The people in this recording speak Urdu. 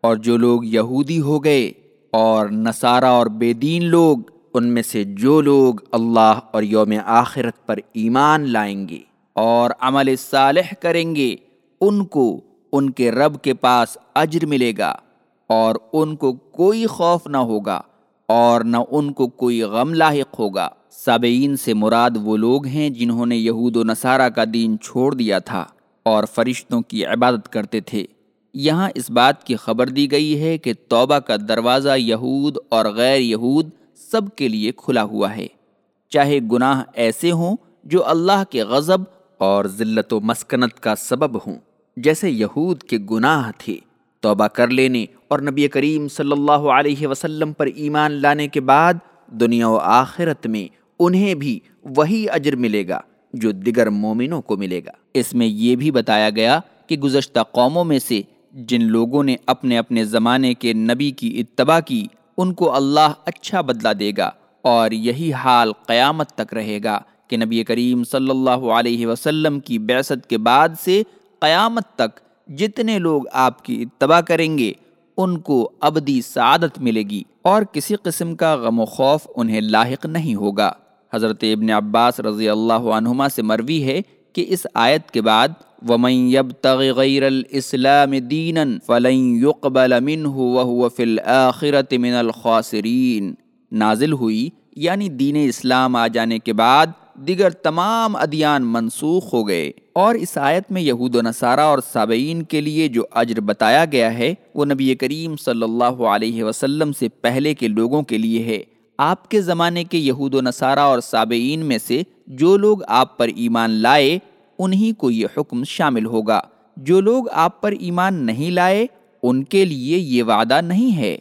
اور جو لوگ یہودی ہو گئے اور نصارہ اور بے دین لوگ، ان میں سے جو لوگ اللہ اور یوم آخرت پر ایمان لائیں گے اور عمل صالح کریں گے، ان کو ان کے رب کے پاس اجر ملے گا اور ان کو کوئی خوف نہ ہوگا اور نہ ان کو کوئی غم لاحق ہوگا۔ سابعین سے مراد وہ لوگ ہیں جنہوں نے یہود و نصارہ کا دین چھوڑ دیا تھا اور فرشتوں کی عبادت کرتے تھے۔ یہاں اس بات کی خبر دی گئی ہے کہ توبہ کا دروازہ یہود اور غیر یہود سب کے لیے کھلا ہوا ہے۔ چاہے گناہ ایسے ہوں جو اللہ کے غضب اور ذلت و مسکنت کا سبب ہوں۔ جیسے یہود کے گناہ تھے، توبہ کر لینے اور نبی کریم صلی اللہ علیہ وسلم پر ایمان لانے کے بعد دنیا و آخرت میں انہیں بھی وہی اجر ملے گا جو دیگر مومنوں کو ملے گا۔ اس میں یہ بھی بتایا گیا کہ گزشتہ قوموں میں سے جن لوگوں نے اپنے اپنے زمانے کے نبی کی اتباع کی، ان کو اللہ اچھا بدلہ دے گا اور یہی حال قیامت تک رہے گا کہ نبی کریم صلی اللہ علیہ وسلم کی بیست کے بعد سے قیامت تک جتنے لوگ آپ کی اتباع کریں گے، ان کو ابدی سعادت ملے گی اور کسی قسم کا غم و خوف انہیں لاحق نہیں ہوگا۔ حضرت ابن عباس رضی اللہ عنہما سے مروی ہے کہ اس آیت کے بعد ومن يبتغ غير الاسلام دينا فلن يقبل منه وهو في الاخره من الخاسرين۔ نازل ہوئی یعنی دین اسلام آ جانے کے بعد دیگر تمام ادیان منسوخ ہو گئے۔ اور اس آیت میں یہود و نصارہ اور سابعین کے لیے جو اجر بتایا گیا ہے، وہ نبی کریم صلی اللہ علیہ وسلم سے پہلے کے لوگوں کے لیے ہے۔ آپ کے زمانے کے یہود و نصارہ اور سابعین میں سے جو لوگ آپ پر ایمان لائے، انہی کو یہ حکم شامل ہوگا۔ جو لوگ آپ پر ایمان نہیں لائے، ان کے لیے یہ وعدہ نہیں ہے۔